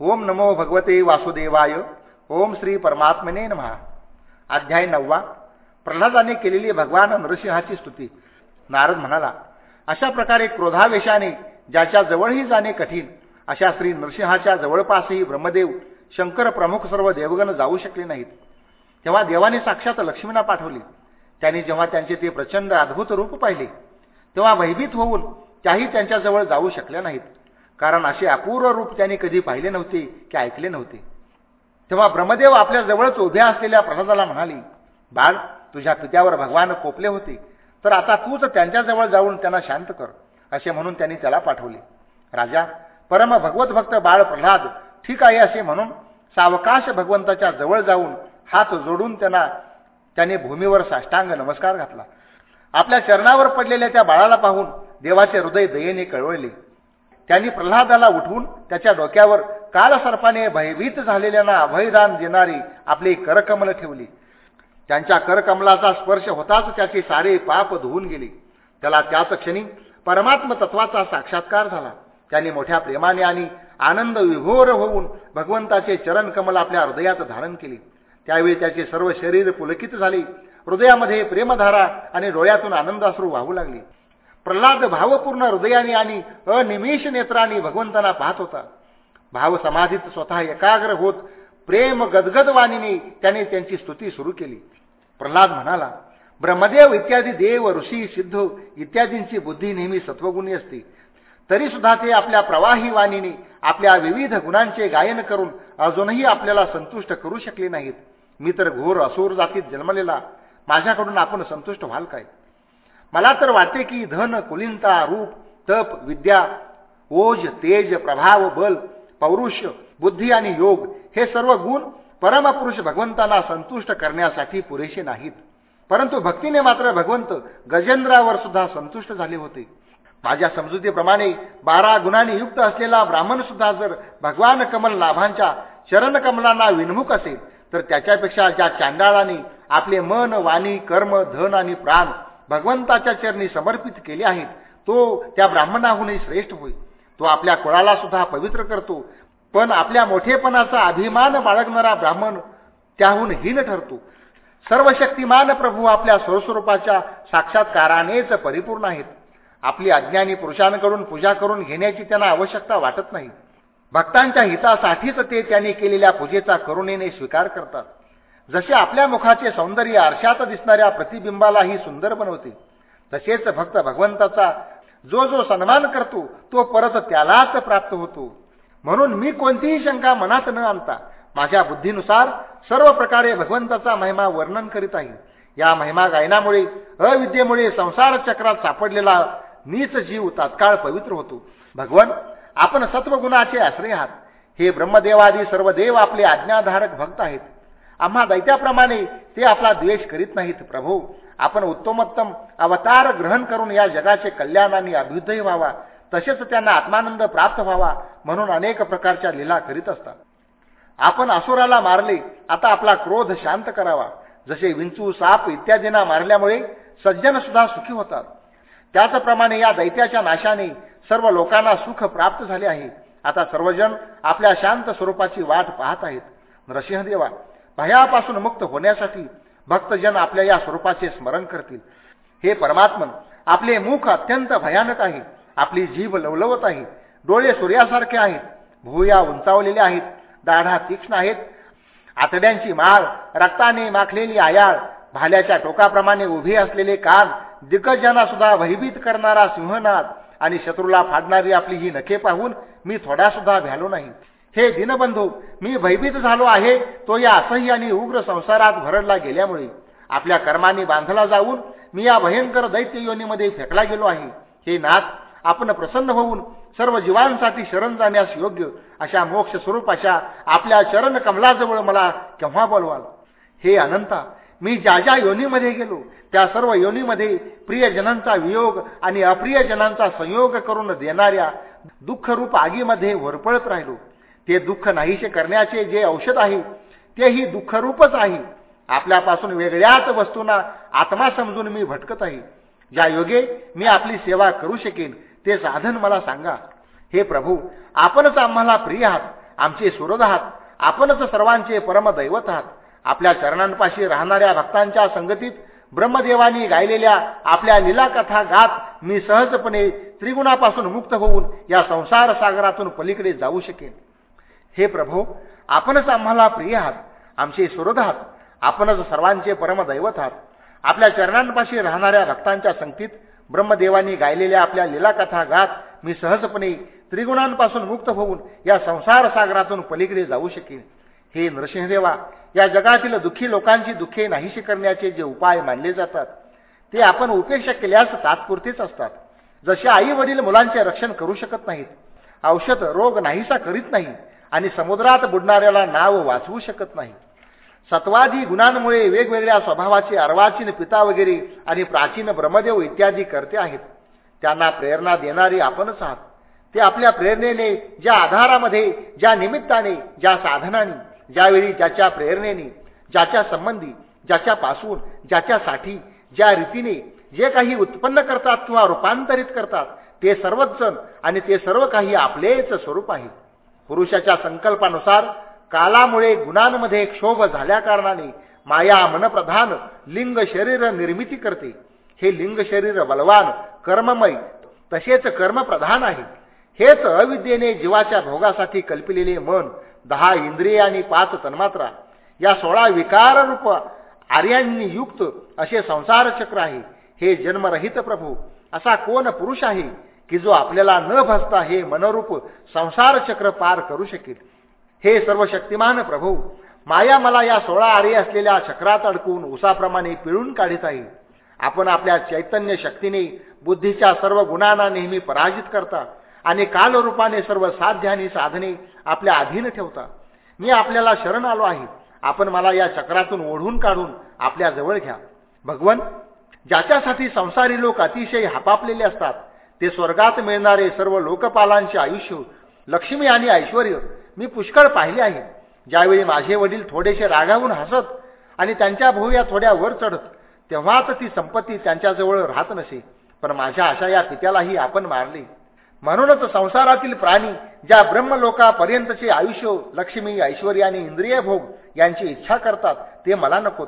ओम नमो भगवते वासुदेवाय. ओम श्री परमात्मने नमहा अध्याय नववा. प्रल्हादाने केलेली भगवान नृसिंहाची स्तुती. नारद म्हणाला अशा प्रकारे क्रोधावेशाने ज्याच्या जवळही जाणे कठीण अशा श्री नृसिंहाच्या जवळपासही ब्रह्मदेव शंकर प्रमुख सर्व देवगण जाऊ शकले नाहीत. तेव्हा देवाने साक्षात लक्ष्मीना पाठवली. त्यांनी जेव्हा त्यांचे ते प्रचंड अद्भुत रूप पाहिले तेव्हा भयभीत होऊन त्याही त्यांच्याजवळ जाऊ शकल्या नाहीत. कारण असे अपूर्व रूप त्यांनी कधी पाहिले नव्हते की ऐकले नव्हते. तेव्हा ब्रह्मदेव आपल्या जवळच उभ्या असलेल्या प्रसादाला म्हणाली बाळ तुझ्या पित्यावर भगवान कोपले होते तर आता तूच त्यांच्याजवळ जाऊन त्यांना शांत कर असे म्हणून त्यांनी त्याला पाठवले. राजा परम भगवत भक्त बाळ प्रल्हाद ठीक आहे असे म्हणून सावकाश भगवंताच्या जवळ जाऊन हात जोडून त्यांना त्याने भूमीवर साष्टांग नमस्कार घातला. आपल्या चरणावर पडलेल्या त्या बाळाला पाहून देवाचे हृदय दयेने कळवळले त्यांनी प्रल्हादाला उठवून त्याच्या डोक्यावर कालसर्पाने भयभीत झालेल्यांना अभयदान देणारी आपली करकमल ठेवली. त्यांच्या करकमलाचा स्पर्श होताच त्याचे सारे पाप धुवून गेले. त्याला त्याच क्षणी परमात्म तत्वाचा साक्षात्कार झाला. त्यांनी मोठ्या प्रेमाने आणि आनंद विभोर होऊन भगवंताचे चरणकमल आपल्या हृदयात धारण केले. त्यावेळी त्याचे सर्व शरीर पुलकित झाले. हृदयामध्ये प्रेमधारा आणि डोळ्यातून आनंदाश्रू वाहू लागले. प्रल्हाद भावपूर्ण हृदयाने आणि अनिमेष नेत्राने भगवंतांना पाहत होता. भाव समाधीत स्वतः एकाग्र होत प्रेम गदगद वाणीने त्याने त्यांची स्तुती सुरू केली. प्रल्हाद म्हणाला ब्रह्मदेव इत्यादी देव ऋषी सिद्ध इत्यादींची बुद्धी नेहमी सत्वगुणी असते. तरी सुद्धा ते आपल्या प्रवाही वाणीने आपल्या विविध गुणांचे गायन करून अजूनही आपल्याला संतुष्ट करू शकले नाहीत. मी तर घोर असुर जातीत जन्मलेला. माझ्याकडून आपण संतुष्ट व्हाल काय? मला तर वाटते की धन कुलिनता रूप तप विद्या ओज तेज प्रभाव बल पौरुष बुद्धी आणि योग हे सर्व गुण परमपुरुष भगवंतांना संतुष्ट करण्यासाठी पुरेसे नाहीत. परंतु भक्तीने मात्र भगवंत गजेंद्रावर सुद्धा संतुष्ट झाले होते. माझ्या समजुतीप्रमाणे बारा गुणांनी युक्त असलेला ब्राह्मण सुद्धा जर भगवान कमल लाभांच्या चरणकमलांना विनमुख असेल तर त्याच्यापेक्षा ज्या चांडाळाने आपले मन वाणी कर्म धन आणि प्राण भगवंताच्या चरणी समर्पित केले आहेत. तो त्या ब्राह्मणाहूनही श्रेष्ठ होईल. तो आपल्या कुळाला सुद्धा पवित्र करतो. पण आपल्या मोठेपणाचा अभिमान बाळगणारा ब्राह्मण त्याहून हीन ठरतो. सर्व शक्तिमान प्रभू आपल्या स्वस्वरूपाच्या साक्षात्कारानेच परिपूर्ण आहेत. आपली अज्ञानी पुरुषांकडून पूजा करून घेण्याची त्यांना आवश्यकता वाटत नाही. भक्तांच्या हितासाठीच ते त्यांनी केलेल्या पूजेचा करुणेने स्वीकार करतात. जसे आपल्या मुखाचे सौंदर्य आरशात दिसणाऱ्या प्रतिबिंबालाही सुंदर बनवते तसेच भक्त भगवंताचा जो जो सन्मान करतो तो परत त्यालाच प्राप्त होतो. म्हणून मी कोणतीही शंका मनात न आणता माझ्या बुद्धीनुसार सर्व प्रकारे भगवंताचा महिमा वर्णन करीत आहे. या महिमा गायनामुळे अविद्येमुळे संसार चक्रात सापडलेला नीच जीव तात्काळ पवित्र होतो. भगवन आपण सत्वगुणाचे आश्रय आहात. हे ब्रह्मदेवादी सर्व देव आपले आज्ञाधारक भक्त आहेत. आम्हा दैत्याप्रमाणे ते आपला द्वेष करीत नाहीत प्रभू. आपण उत्तमोत्तम अवतार ग्रहण करून या जगाचे कल्याण आणि अभ्युदय व्हावा. तसेच त्यांना आत्मानंद प्राप्त व्हावा म्हणून अनेक प्रकारच्या लीला करीत असतात. आपण असुराला मारले आता आपला क्रोध शांत करावा. जसे विंचू साप इत्यादींना मारल्यामुळे सज्जन सुद्धा सुखी होतात. त्याचप्रमाणे या दैत्याच्या नाशाने सर्व लोकांना सुख प्राप्त झाले आहे. आता सर्वजण आपल्या शांत स्वरूपाची वाट पाहत आहेत. नृसिंहदेवा भयापासून मुक्त होण्यासाठी भक्तजन आपल्या या स्वरूपाचे स्मरण करतील. हे परमात्मन आपले मुख अत्यंत भयानक आहे. आपली जीभ लवलवत आहे. डोळे सूर्यासारखे आहेत. भुया उंचावलेले आहेत. दाढा तीक्ष्ण आहेत. आतड्यांची माळ रक्ताने माखलेली आयाळ भाल्याच्या टोकाप्रमाणे उभे असलेले कान दिग्गजांना सुद्धा भयभीत करणारा सिंहनाद आणि शत्रूला फाडणारी आपली ही नखे पाहून मी थोडा सुद्धा भ्यालो नाही. हे दिनबंधू मी भयभीत झालो आहे तो या असह्य आणि उग्र संसारात भरडला गेल्यामुळे. आपल्या कर्मांनी बांधला जाऊन मी या भयंकर दैत्य योनीमध्ये फेकला गेलो आहे. हे नाथ आपण प्रसन्न होऊन सर्व जीवांसाठी शरण जाण्यास योग्य अशा मोक्ष स्वरूपाच्या आपल्या चरण कमलाजवळ मला केव्हा बोलवाल? हे अनंता मी ज्या ज्या योनीमध्ये गेलो त्या सर्व योनीमध्ये प्रियजनांचा वियोग आणि अप्रियजनांचा संयोग करून देणाऱ्या दुःखरूप आगीमध्ये वरपळत राहिलो. ते दुःख नाहीसे करण्याचे जे औषध आहे तेही दुःखरूपच आहे. आपल्यापासून वेगळ्याच वस्तूंना आत्मा समजून मी भटकत आहे. ज्या योगे मी आपली सेवा करू शकेन ते साधन मला सांगा. हे प्रभू आपणच आम्हाला प्रिय आहात आमचे सुरद आहात आपणच सर्वांचे परमदैवत आहात. आपल्या चरणांपाशी राहणाऱ्या भक्तांच्या संगतीत ब्रह्मदेवानी गायलेल्या आपल्या लीलाकथा गात मी सहजपणे त्रिगुणापासून मुक्त होऊन या संसार सागरातून पलीकडे जाऊ शकेन. हे प्रभो आपणच आम्हाला प्रिय आहात आमचे सुरद आहात आपणच सर्वांचे परमदैवत आहात. आपल्या चरणांपाशी राहणाऱ्या भक्तांच्या संगतीत ब्रह्मदेवांनी गायलेल्या आपल्या लीलाकथा गात मी सहजपणे त्रिगुणांपासून मुक्त होऊन या संसार सागरातून पलीकडे जाऊ शकेन. हे नृसिंहदेवा या जगातील दुःखी लोकांची दुःखे नाहीशी करण्याचे जे उपाय मानले जातात ते आपण उपेक्षा केल्यास तात्पुरतेच असतात. जसे आई वडील मुलांचे रक्षण करू शकत नाहीत औषध रोग नाहीसा करीत नाही आणि समुद्रात बुडणाऱ्याला नाव वाचवू शकत नाही. सत्वादी गुणांमुळे वेगवेगळ्या स्वभावाचे अर्वाचीन पिता वगैरे आणि प्राचीन ब्रह्मदेव इत्यादी करते आहेत. त्यांना प्रेरणा देणारी आपणच आहात. ते आपल्या प्रेरणेने ज्या आधारामध्ये ज्या निमित्ताने ज्या साधनाने ज्यावेळी ज्याच्या प्रेरणेने ज्याच्या संबंधी ज्याच्यापासून ज्याच्यासाठी ज्या रीतीने जे काही उत्पन्न करतात किंवा रूपांतरित करतात ते सर्वच जण आणि ते सर्व काही आपलेच स्वरूप आहे. पुरुषाच्या संकल्पानुसार कालामुळे गुणांमध्ये क्षोभ झाल्या कारणाने माया मनप्रधान लिंग शरीर निर्मिती करते. हे लिंग शरीर बलवान कर्ममय तसेच कर्मप्रधान आहे. हेच अविद्येने जीवाच्या भोगासाठी कल्पिलेले मन दहा इंद्रिय आणि पाच तन्मात्रा. या सोळा विकार रूप आर्यांनी युक्त असे संसार चक्र आहे. हे जन्मरहित प्रभू असा कोण पुरुष आहे? की जो आपल्याला न फसता हे मनरूप संसार चक्र पार करू शकेल. हे सर्व शक्तिमान प्रभू माया मला या सोळा आरी असलेल्या चक्रात अडकून उसाप्रमाणे पिळून काढीत आहे. आपण आपल्या चैतन्य शक्तीने बुद्धीच्या सर्व गुणांना नेहमी पराजित करता आणि कालरूपाने सर्व साध्य आणि साधने आपल्या अधीन ठेवता. मी आपल्याला शरण आलो आहे. आपण मला या चक्रातून ओढून काढून आपल्या जवळ घ्या. भगवन ज्याच्यासाठी संसारी लोक अतिशय हापापलेले असतात ते स्वर्गात मिळणारे सर्व लोकपालांचे आयुष्य लक्ष्मी आणि ऐश्वर मी पुष्कळ पाहिले आहे. ज्यावेळी माझे वडील थोडेसे रागावून हसत आणि त्यांच्या भोवया थोड्या वर चढत तेव्हाच ती संपत्ती त्यांच्याजवळ राहत नसे. पण माझ्या आशा या पित्यालाही आपण मारले. म्हणूनच संसारातील प्राणी ज्या ब्रह्मलोकापर्यंतचे आयुष्य लक्ष्मी ऐश्वर्य आणि इंद्रिय भोग यांची इच्छा करतात ते मला नकोत.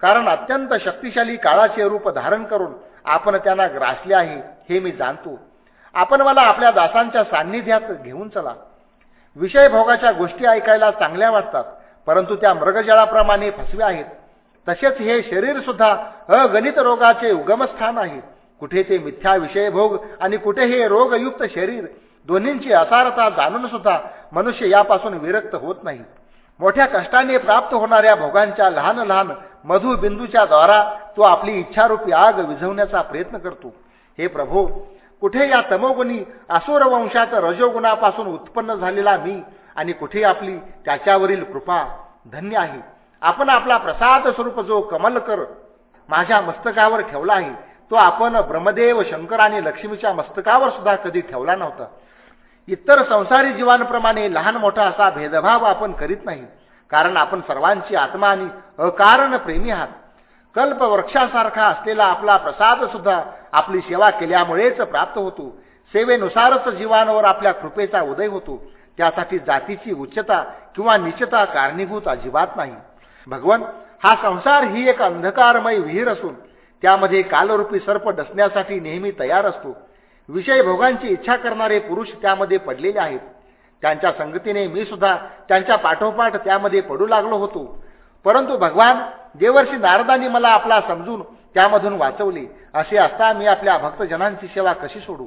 कारण अत्यंत शक्तिशाली काळाचे रूप धारण करून आपण त्यांना ग्रासले आहे हे मी जाणतो. आपण मला आपल्या दासांच्या सान्निध्यात घेऊन चला. विषय भोगाच्या गोष्टी ऐकायला चांगल्या वाटतात परंतु त्या मृगजळाप्रमाणे फसव्या आहेत. तसेच हे शरीर सुद्धा अगणित रोगाचे उगमस्थान आहे. कुठे ते मिथ्या विषय भोग आणि कुठे हे रोगयुक्त शरीर दोन्हींची असारता जाणून सुद्धा मनुष्य यापासून विरक्त होत नाही. मोठ्या कष्टाने प्राप्त होणाऱ्या भोगांच्या लहान लहान मधुबिंदूच्या द्वारा तो आपली इच्छारूपी आग विझवण्याचा प्रयत्न करतो. हे प्रभो कुठे या तमोगुणी असुर वंशात रजोगुणापासून उत्पन्न झालेला मी आणि कुठे आपली त्याच्यावरील कृपा? धन्य आहे. आपण आपला प्रसाद स्वरूप जो कमलकर माझ्या मस्तकावर ठेवला आहे तो आपण ब्रह्मदेव शंकर आणि लक्ष्मीच्या मस्तकावर सुद्धा कधी ठेवला नव्हता. इतर संसारी जीवांप्रमाणे लहान मोठा असा भेदभाव आपण करीत नाही. कारण आपण सर्वांची आत्मा आणि अकारण प्रेमी आहात. कल्पवृक्षासारखा असलेला आपला प्रसाद सुद्धा आपली सेवा केल्यामुळेच प्राप्त होतो. सेवेनुसारच जीवांवर आपल्या कृपेचा उदय होतो. त्यासाठी जातीची उच्चता किंवा निचता कारणीभूत अजिबात नाही. भगवन हा संसार ही एक अंधकारमय विहीर असून त्यामध्ये कालरूपी सर्प डसण्यासाठी नेहमी तयार असतो. विषय भोगांची इच्छा करणारे पुरुष त्यामध्ये पडलेले आहेत. त्यांच्या संगतीने मी सुद्धा त्यांच्या पाठोपाठ त्यामध्ये पडू लागलो होतो. परंतु भगवान देवर्षी नारदांनी मला आपला समजून त्यामधून वाचवले. असे असता मी आपल्या भक्तजनांची सेवा कशी सोडू?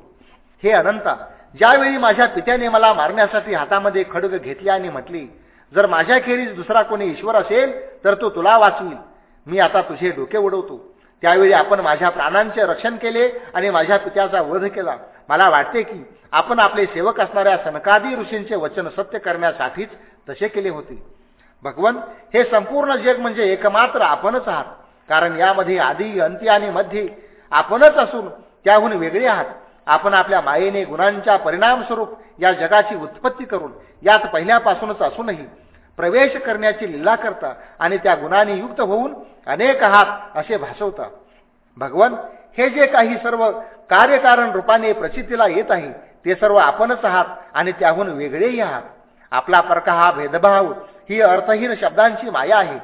हे अनंता ज्यावेळी माझ्या पित्याने मला मारण्यासाठी हातामध्ये खडग घेतले आणि म्हटले जर माझ्याखेरीज दुसरा कोणी ईश्वर असेल तर तो तुला वाचवील मी आता तुझे डोके उडवतो. त्यावेळी आपण माझ्या प्राणांचे रक्षण केले आणि माझ्या पित्याचा वध केला. मला वाटते की आपण आपले सेवक असणाऱ्या सनकादी ऋषींचे वचन सत्य करण्यासाठीच तसे केले होते. भगवन हे संपूर्ण जग म्हणजे एकमात्र आपणच आहात. कारण यामध्ये आधी अंती आणि मध्ये आपणच असून त्याहून वेगळे आहात. आपण आपल्या मायेने गुणांच्या परिणामस्वरूप या जगाची उत्पत्ती करून यात पहिल्यापासूनच असूनही प्रवेश करण्याची लीला करता आणि त्या गुणांनी युक्त होऊन अनेक आहात असे भासवता. भगवन हे जे काही सर्व कार्यकारण रूपाने प्रचितीला येत आहे ते सर्व आपणच आहात आणि त्याहून वेगळेही आहात. आपला परका हा भेदभाव ही अर्थहीन शब्दांची माया आहे.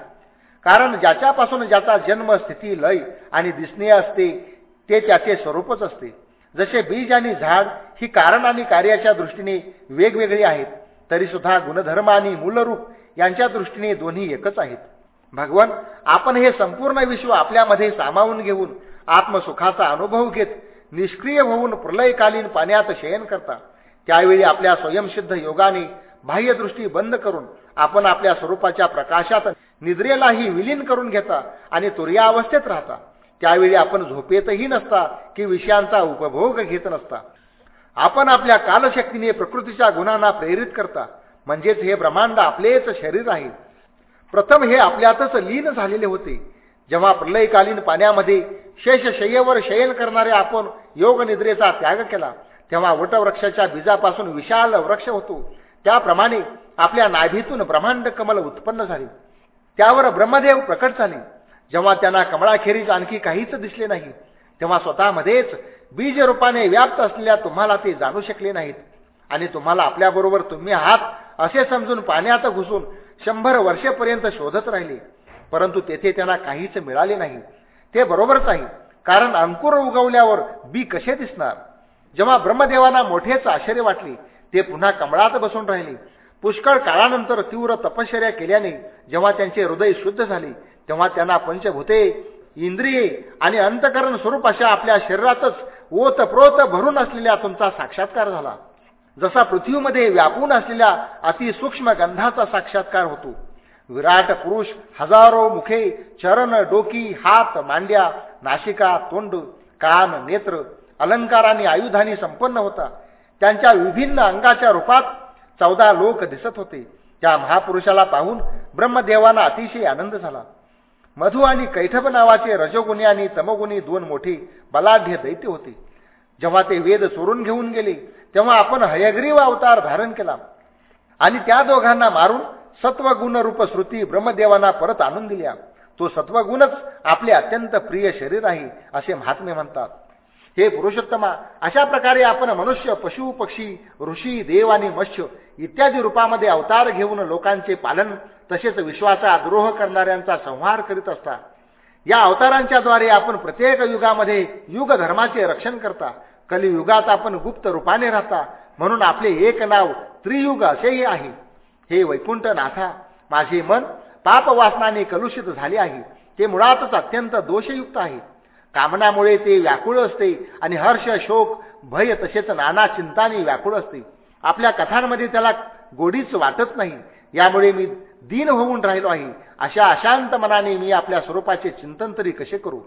कारण ज्याच्यापासून ज्याचा जन्म स्थिती लय आणि दिसणे असते ते त्याचे स्वरूपच असते. जसे बीज आणि झाड ही कारण आणि कार्याच्या दृष्टीने वेगवेगळी आहेत तरी सुद्धा गुणधर्म आणि मूलरूप यांच्या दृष्टीने दोन्ही एकच आहेत. भगवान आपण हे संपूर्ण विश्व आपल्यामध्ये सामावून घेऊन आत्मसुखाचा अनुभव घेत निष्क्रिय होऊन प्रलयकालीन पाण्यात शयन करता त्यावेळी आपल्या स्वयंसिद्ध योगाने बाह्यदृष्टी बंद करून आपण आपल्या स्वरूपाच्या प्रकाशात निद्रेलाही विलीन करून घेता आणि तुर्यावस्थेत राहता. त्यावेळी आपण झोपेतही नसता की विषयांचा उपभोग घेत नसता. आपण आपल्या कालशक्तीने प्रकृतीच्या गुणांना प्रेरित करता. म्हणजेच हे ब्रह्मांड आपलेच शरीर आहे. प्रथम हे आपल्यातच लीन झालेले होते. जेव्हा प्रलयकालीन पाण्यामध्ये शेषशय्येवर शयन करणारे आपण योगनिद्रेचा त्याग केला तेव्हा वटवृक्षाच्या बीजापासून विशाल वृक्ष होतो. त्याप्रमाणे आपल्या नाभीतून ब्रह्मांड कमल उत्पन्न झाले. त्यावर ब्रह्मदेव प्रकट झाले. जेव्हा त्यांना कमळाखेरीज आणखी काहीच दिसले नाही तेव्हा स्वतःमध्येच बीज रूपाने व्याप्त असलेल्या तुम्हाला ते जाणू शकले नाहीत. आणि तुम्हाला आपल्याबरोबर तुम्ही आहात असे समजून पाण्यात घुसून शंभर वर्षेपर्यंत शोधत राहिले. परंतु तेथे त्यांना काहीच मिळाले नाही. ते बरोबरच आहे कारण अंकुर उगवल्यावर बी कसे दिसणार? जेव्हा ब्रह्मदेवांना मोठेच आश्चर्य वाटले ते पुन्हा कमळात बसून राहिले. पुष्कळ काळानंतर तीव्र तपश्चर्या केल्याने जेव्हा त्यांचे हृदय शुद्ध झाले तेव्हा त्यांना पंचभूते इंद्रिये आणि अंतकरण स्वरूप अशा आपल्या शरीरातच ओत प्रोत भरून असलेल्या तुमचा साक्षात्कार झाला. जसा पृथ्वीमध्ये व्यापून असलेल्या अतिसूक्ष्म गंधाचा साक्षात्कार होतो. विराट पुरुष हजारो मुखे चरण डोकी हात मांड्या नाशिका तोंड कान नेत्र अलंकाराने आयुधानी संपन्न होता. त्यांच्या विभिन्न अंगाच्या रूपात चौदा लोक दिसत होते. त्या महापुरुषाला पाहून ब्रह्मदेवांना अतिशय आनंद झाला. मधु आणि कैठप नावाचे रजोगुणी आणि तमगुणी दोन मोठे बलाढ्य दैत्य होते. जेव्हा ते वेद चोरून घेऊन गेले तेव्हा आपण हयग्रीव अवतार धारण केला आणि त्या दोघांना मारून सत्वगुण रूप श्रुती ब्रह्मदेवांना परत आणून दिल्या. तो सत्वगुणच आपले अत्यंत प्रिय शरीर आहे असे महात्मे म्हणतात. हे पुरुषोत्तमा अशा प्रकारे आपण मनुष्य पशु पक्षी ऋषी देव आणि मत्स्य इत्यादी रूपामध्ये अवतार घेऊन लोकांचे पालन तसेच विश्वाचा द्रोह करणाऱ्यांचा संहार करीत असता. या अवतारांच्या द्वारे आपण प्रत्येक युगामध्ये युग धर्माचे रक्षण करता. कलियुगात आपण गुप्त रूपाने राहता. म्हणून आपले एक नाव त्रियुग असेही आहे. हे वैकुंठ नाथा माझे मन पापवासनाने कलुषित झाले आहे. ते मुळातच अत्यंत दोषयुक्त आहे. कामनामुळे ते व्याकुळ असते आणि हर्ष शोक भय तसेच नाना चिंताने व्याकुळ असते. आपल्या कथांमध्ये त्याला गोडीच वाटत नाही. यामुळे मी दीन होऊन राहिलो आहे. अशा अशांत मनाने मी आपल्या स्वरूपाचे चिंतन तरी कसे करू?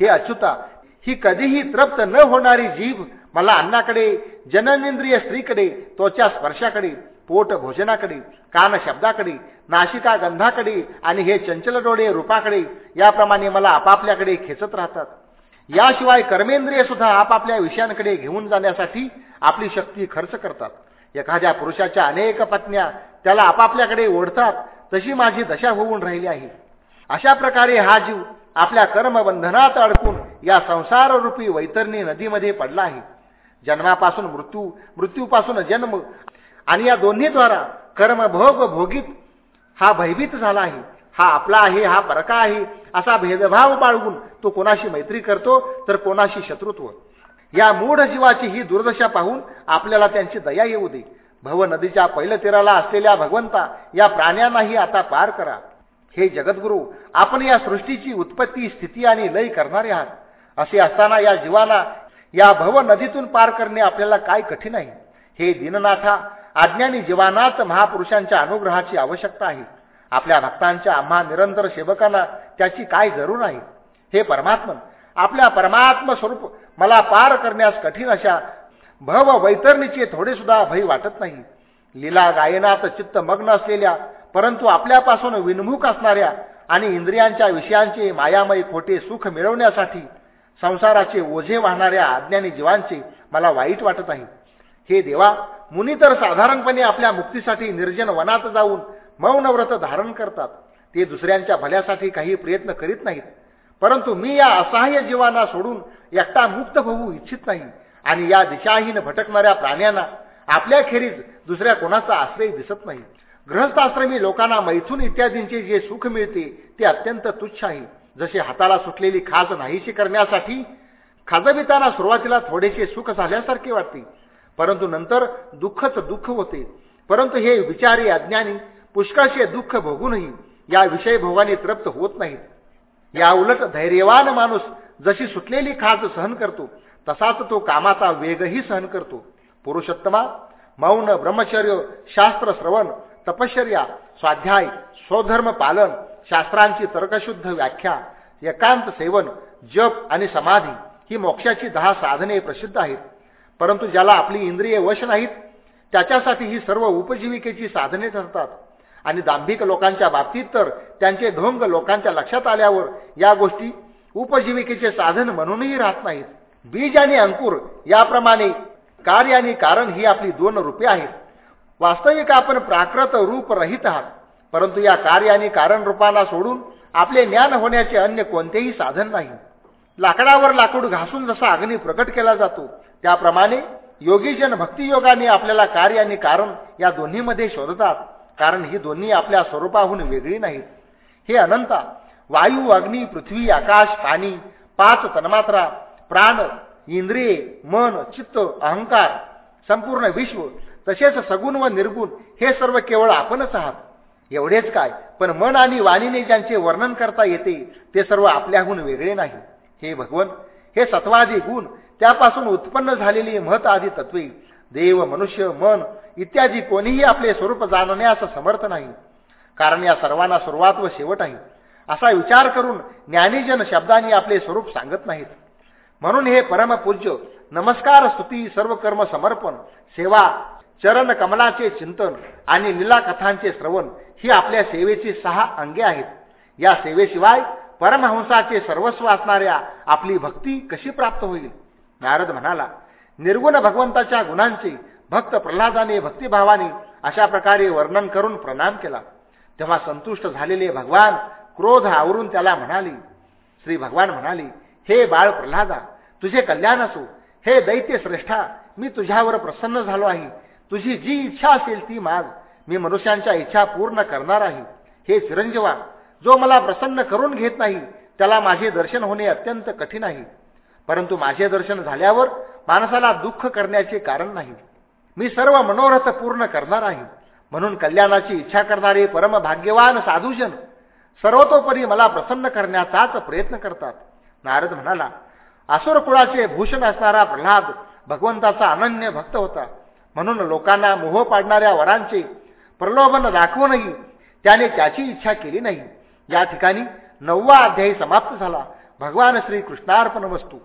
हे अच्युता ही कधीही तृप्त न होणारी जीभ मला अन्नाकडे जननेंद्रिय स्त्रीकडे त्वचा स्पर्शाकडे पोट भोजनाकडे कान शब्दाकडे नाशिका गंधाकडे आणि हे चंचल डोळे रूपाकडे याप्रमाणे मला आपापल्याकडे खेचत राहतात. याशिवाय कर्मेंद्रिय सुद्धा आपापल्या विषयांकडे घेऊन जाण्यासाठी आपली शक्ती खर्च करतात. एखाद्या पुरुषाच्या अनेक पत्न्या त्याला आपापल्याकडे ओढतात तशी माझी दशा होऊन राहिली आहे. अशा प्रकारे हा जीव आपल्या कर्मबंधनात अडकून या संसाररूपी वैतरणी नदीमध्ये पडला आहे. जन्मापासून मृत्यू मृत्यूपासून जन्म आणि या दोन्हीद्वारा कर्मभोग भोगीत हा भयभीत झाला आहे. हा आपला आहे हा परका आहे असा भेदभाव बाळगून तो कोणाशी मैत्री करतो तर कोणाशी शत्रुत्व. या मूढ जीवाची ही दुर्दशा पाहून आपल्याला त्यांची दया येऊ दे. भव नदीच्या पहिल्या तीराला असलेल्या भगवंता या प्राण्यांनाही आता पार करा. हे जगद्गुरू आपण या सृष्टीची उत्पत्ती स्थिती आणि लय करणारे आहात. असे असताना या जीवाला या भव नदीतून पार करणे आपल्याला काय कठीण आहे? हे दिननाथा अज्ञानी जीवानाच महापुरुषांच्या अनुग्रहाची आवश्यकता आहे. आपल्या भक्तांच्या आम्हा निरंतर सेवकाला त्याची काय जरूर आहे? हे परमात्मन आपल्या परमात्म स्वरूप मला पार करण्यास कठीण अशा भव वैतरणीचे थोडे सुद्धा भय वाटत नाही. लीला गायनात चित्त मग्न असलेल्या परंतु आपल्यापासून विनमुख असणाऱ्या आणि इंद्रियांच्या विषयांचे मायामय खोटे सुख मिळवण्यासाठी संसाराचे ओझे वाहणाऱ्या अज्ञानी जीवांचे मला वाईट वाटत आहे. हे देवा मुनी तर साधारणपणे आपल्या मुक्तीसाठी निर्जन वनात जाऊन मौन व्रत धारण करतात. ते दुसऱ्यांच्या भल्यासाठी काही प्रयत्न करीत नाहीत. परंतु मी या असहाय्य जीवांना सोडून एकटा मुक्त होऊ इच्छित नाही आणि या दिशाहीन भटकणाऱ्या प्राण्यांना आपल्याखेरीज दुसऱ्या कोणाचा आश्रय दिसत नाही. ग्रहस्थाश्रमी लोकांना मैथून इत्यादींचे जे सुख मिळते ते अत्यंत तुच्छ आहे. जसे हाताला सुटलेली खाज नाहीशी करण्यासाठी खाजविताना सुरुवातीला थोडेसे सुख झाल्यासारखे वाटते. परंतु नंतर दुःखच दुःख होते. परंतु हे विचारी अज्ञानी पुष्कळशे दुःख भोगूनही या विषय भोगाने तृप्त होत नाहीत. या उलट धैर्यवान माणूस जशी सुटलेली खाज सहन करतो तसाच तो कामाचा वेगही सहन करतो. पुरुषोत्तमा मौन ब्रह्मचर्य शास्त्र श्रवण तपश्चर्या स्वाध्याय स्वधर्म पालन शास्त्रांची तर्कशुद्ध व्याख्या एकांत सेवन जप आणि समाधी ही मोक्षाची दहा साधने प्रसिद्ध आहेत. परंतु ज्याला आपली इंद्रिय वश नाहीत त्याच्यासाठी ही सर्व उपजीविकेची साधने ठरतात. आणि दांभिक लोकांच्या बाबतीत तर त्यांचे ढोंग लोकांच्या लक्षात आल्यावर या गोष्टी उपजीविकेचे साधन म्हणूनही राहत नाहीत. बीज आणि अंकुर याप्रमाणे कार्य आणि कारण ही आपली दोन रूपे आहेत. वास्तविक आपण प्राकृत रूप रहित आहात परंतु या कार्य आणि कारण रूपांना सोडून आपले ज्ञान होण्याचे अन्य कोणतेही साधन नाही. लाकडावर लाकूड घासून जसा अग्नी प्रकट केला जातो त्याप्रमाणे योगीजन भक्तियोगाने आपल्याला कार्य आणि कारण या दोन्हीमध्ये शोधतात. कारण ही दोन्ही आपल्या स्वरूपाहून वेगळी नाहीत. हे अनंता वायू अग्नी पृथ्वी आकाश पाणी पाच तन्मात्रा प्राण इंद्रिये मन चित्त अहंकार संपूर्ण विश्व तसेच सगुण व निर्गुण हे सर्व केवळ आपणच आहात. एवढेच काय पण मन आणि वाणीने ज्यांचे वर्णन करता येते ते सर्व आपल्याहून वेगळे नाही. हे भगवन हे सत्वादी गुण त्यापासून उत्पन्न झालेली महत आदी तत्वे देव मनुष्य मन इत्यादी कोणीही आपले स्वरूप जाणण्यास समर्थ नाही. कारण या सर्वांना सुरुवात व शेवट आहे. असा विचार करून ज्ञानीजन शब्दांनी आपले स्वरूप सांगत नाहीत. म्हणून हे परमपूज्य नमस्कार स्तुती सर्व कर्म समर्पण सेवा चरण कमलाचे चिंतन आणि लीला कथांचे श्रवण ही आपल्या सेवेची सहा अंगे आहेत. या सेवेशिवाय परमहंसाचे सर्वस्व असणाऱ्या आपली भक्ती कशी प्राप्त होईल? नारद म्हणाला निर्गुण भगवंताच्या गुणांचे भक्त प्रल्हादाने भक्तिभावाने अशा प्रकारे वर्णन करून प्रणाम केला. तेव्हा संतुष्ट झालेले भगवान क्रोध आवरून त्याला म्हणाले श्री भगवान म्हणाले हे बाळ प्रल्हादा तुझे कल्याण असो. हे दैत्य श्रेष्ठा मी तुझ्यावर प्रसन्न झालो आहे. तुझी जी इच्छा असेल ती माग. मी मनुष्यांच्या इच्छा पूर्ण करणार आहे. हे चिरंजीवा जो मला प्रसन्न करून घेत नाही त्याला माझे दर्शन होणे अत्यंत कठीण आहे. परंतु माझे दर्शन झाल्यावर माणसाला दुःख करण्याचे कारण नाही. मी सर्व मनोरथ पूर्ण करणार आहे. म्हणून कल्याणाची इच्छा करणारे परमभाग्यवान साधूजन सर्वतोपरी मला प्रसन्न करण्याचाच प्रयत्न करतात. नारद म्हणाला असुर कुळाचे भूषण असणारा प्रल्हाद भगवंताचा अनन्य भक्त होता. म्हणून लोकांना मोह पाडणाऱ्या वरांचे प्रलोभन दाखवूनही त्याने त्याची इच्छा केली नाही. या ठिकाणी नववा अध्यायी समाप्त झाला. भगवान श्री कृष्णार्पण वस्तू